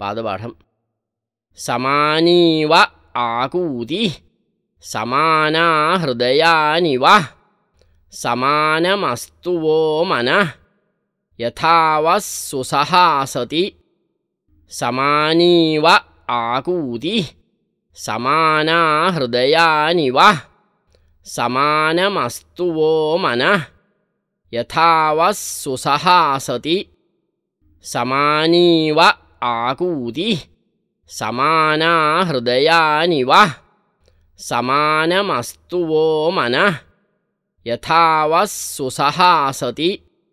पादपाठं समानीव आकूति समाना हृदयानिव समानमस्तु वो मनः यथा वः सुसहासति समानीव आकूति समाना हृदयानिव समानमस्तु वो मनः यथा वः सुसहासति समानीव आकूति समाना हृदयानिव समानमस्तु वो मनः यथा वः सुसहासति